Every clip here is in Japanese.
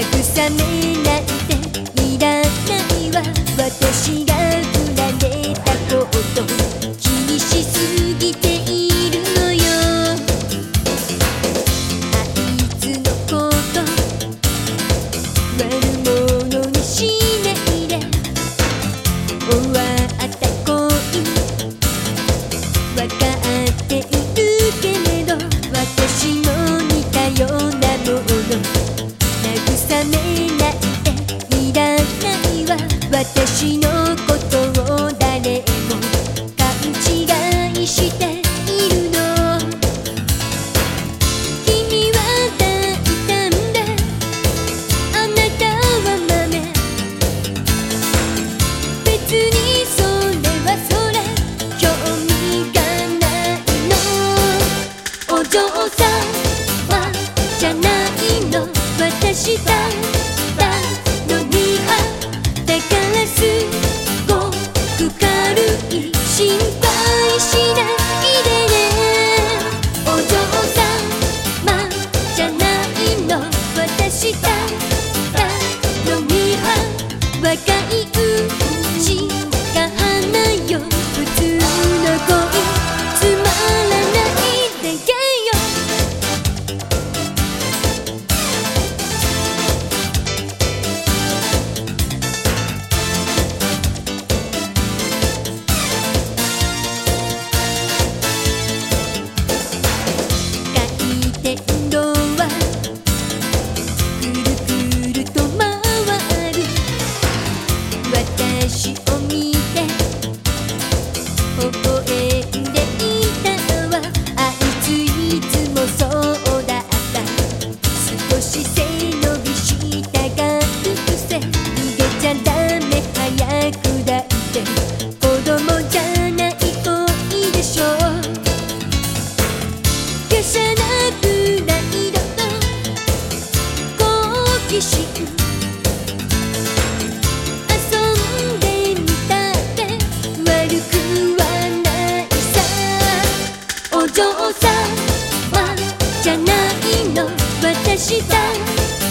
慰めていらないわ。私が振られたこと。嬢さんはじゃないの私だったのにあだからすごく軽い心配しないでねお嬢さんまじゃないの私だ。った it.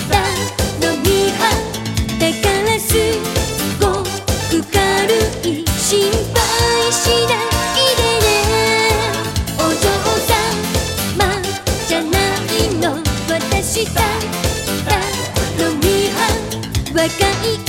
だのからすごく軽い心配しないでねお嬢様じゃないの私だ。の見張若い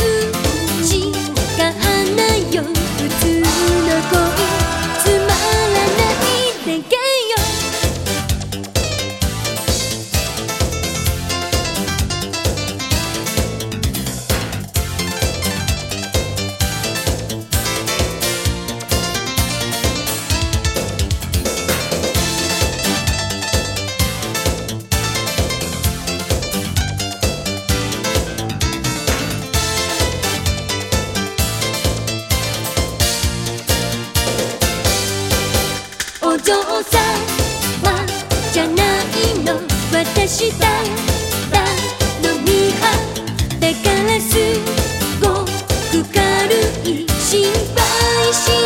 わじゃないの。私だだ？のみはだからすごく軽い心配し